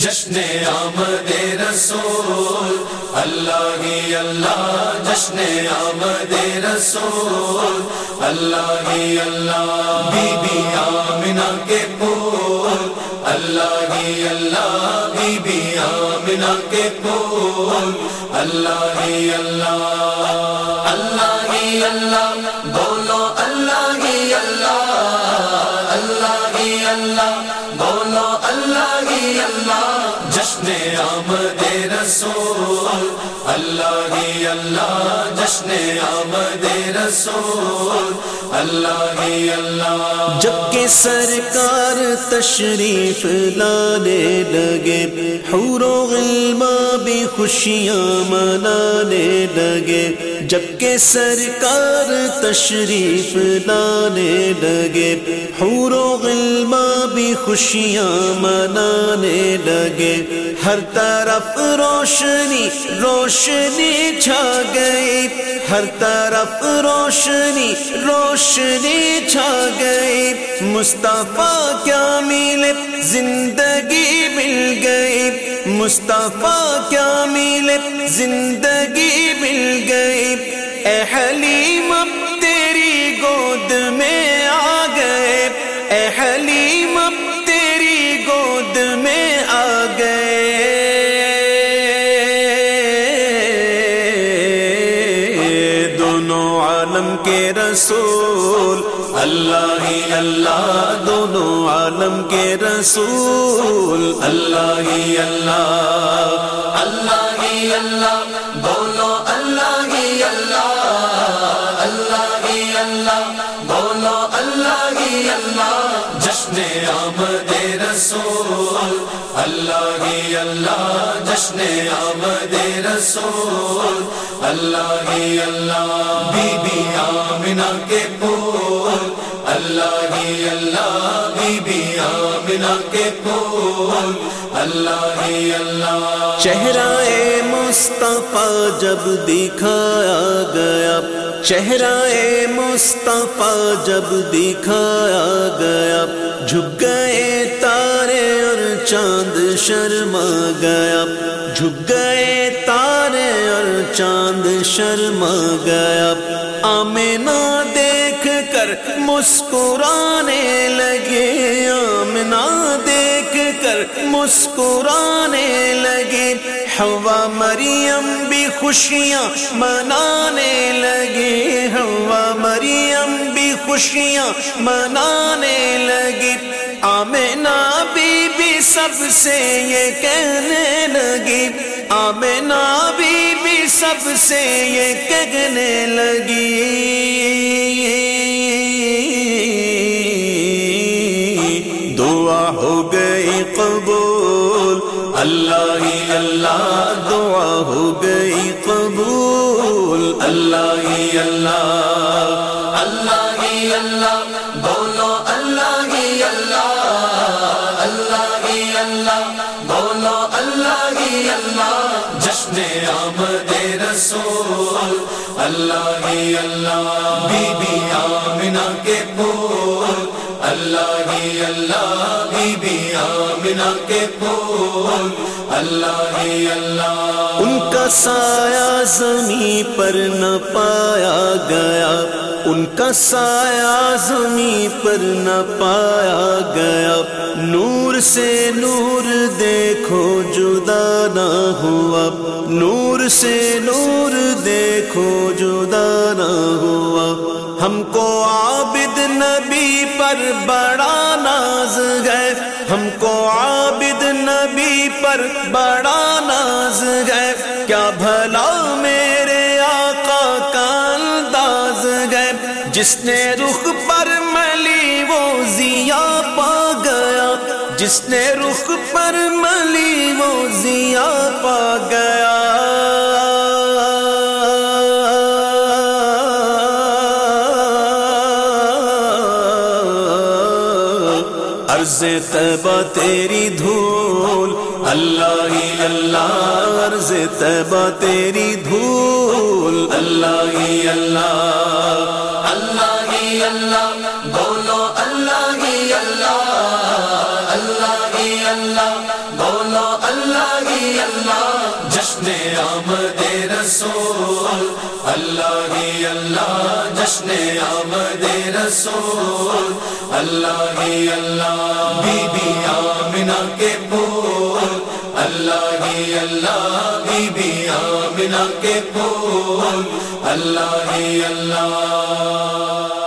جشن آمد رسول، اللہ ہی اللہ، جشن آمد رسول، اللہ ہی اللہ، بی بی آمنہ کے پھول، اللہ ہی اللہ، بی بی آمنہ کے پھول، اللہ ہی اللہ اللہ ہی اللہ۔ جشن آمد رسول اللہ ہی اللہ جشن آمد رسول اللہ اللہ جبکہ سرکار تشریف لانے لگے، حور و غلما بھی خوشیاں منانے لگے۔ جبکہ سرکار تشریف لانے لگے، حور و غلما بھی خوشیاں منانے لگے۔ ہر طرف روشنی روشنی چھا گئی۔ ہر طرف روشنی روشنی روشنی چھا گئی۔ مصطفیٰ کیا ملے زندگی مل گئی۔ مصطفیٰ کیا ملے زندگی مل گئی۔ اے حلیم، اب تیری گود میں آ گئے۔ اے حلیم، اب تیری گود میں آ گئے۔ کے رسول اللہ ہی اللہ دونوں عالم کے رسول اللہ ہی اللہ اللہ ہی اللہ بولو اللہ ہی اللہ اللہ ہی اللہ بولو اللہ ہی اللہ جشن آمد رسول اللہ ہی اللہ جشن آمد رسول، اللہ ہی اللہ، بی بی آمنہ کے پھول، اللہ ہی اللہ، بی بی آمنہ کے پھول، اللہ ہی اللہ۔ چہرہ مصطفیٰ جب دکھایا گیا چہرہ مصطفیٰ جب دکھایا گیا، جھک گئے چاند شرما گیا۔ جھک گئے تارے اور چاند شرما گیا۔ آمینہ دیکھ کر مسکرانے لگے۔ آمنا دیکھ کر مسکرانے لگے۔ ہوا مریم بھی خوشیاں منانے لگی ہوا مریم بھی خوشیاں منانے لگی آمنا بی بی سب سے یہ کہنے لگی۔ آمنا بی بی سب سے یہ کہنے لگی۔ دعا ہو گئی قبول۔ اللہ ہی اللہ دعا ہو گئی قبول۔ اللہ ہی اللہ۔ اللہ ہی اللہ۔ بولو رسول، اللہ ہی اللہ، بی بی آمنا کے پھول اللہ ہی اللہ، بی بی آمنا کے پھول اللہ ہی اللہ۔ ان کا سایہ زمین پر نہ پایا گیا۔ ان کا سایہ زمین پر نہ پایا گیا۔ نور سے نور دیکھو، جدا نہ ہوا۔ نور سے نور دیکھو، جدا نہ ہوا۔ ہم کو عابد نبی پر بڑا ناز ہے۔ ہم کو عابد نبی پر بڑا ناز ہے۔ کیا بھلا جس نے رخ پر ملی وہ زیا پا گیا۔ جس نے رخ پر ملی وہ زیا پا گیا۔ عرض تبا تیری دھول۔ اللہ ہی اللہ، عرض تبا تیری دھول۔ اللہ ہی اللہ اللہ ہی اللہ، بولو اللہ ہی اللہ اللہ ہی اللہ، بولو اللہ ہی اللہ، جشن آمد رسول، اللہ ہی اللہ، جشن آمد رسول، اللہ ہی اللہ، بی بی آمنہ کے پھول، اللہ ہی اللہ، بی بی آمنہ کے پھول، اللہ ہی اللہ۔